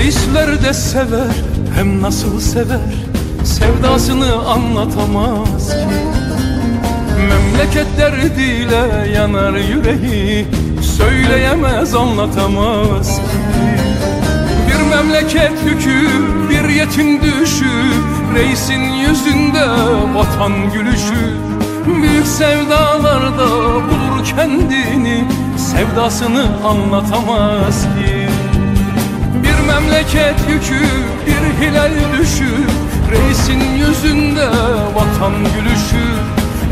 Reisler de sever hem nasıl sever Sevdasını anlatamaz ki. Memleket derdiyle yanar yüreği Söyleyemez anlatamaz ki. Bir memleket yükü bir yetim düşü Reisin yüzünde vatan gülüşü. Büyük sevdalarda bulur kendini Sevdasını anlatamaz ki memleket yükü, bir hilal düşü. Reisin yüzünde vatan gülüşü.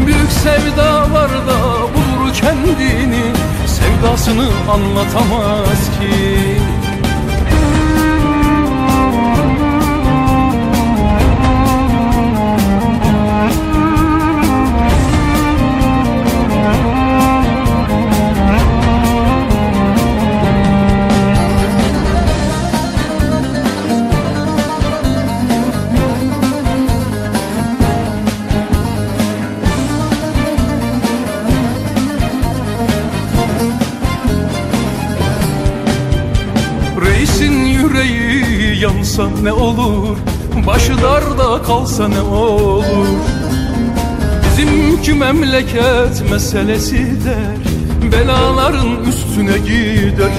Büyük sevdalarda bulur kendini. Sevdasını anlatamaz ki yansa ne olur? Başı darda kalsa ne olur? Bizimki memleket meselesi der Belaların üstüne gider.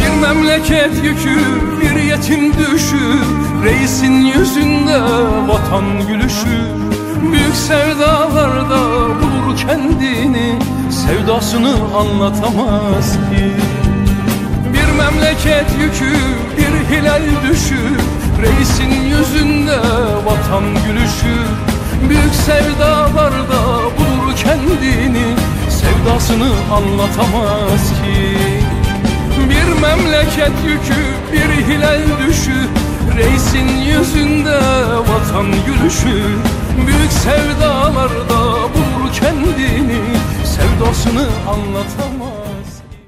Bir memleket yükü bir yetim düşü Reisin yüzünde vatan gülüşü Büyük sevdalarda bulur kendini Sevdasını anlatamaz ki memleket yükü, bir hilal düşü. Reisin yüzünde vatan gülüşü. Büyük sevdalarda bulur kendini. Sevdasını anlatamaz ki. Bir memleket yükü, bir hilal düşü. Reisin yüzünde vatan gülüşü. Büyük sevdalarda bulur kendini. Sevdasını anlatamaz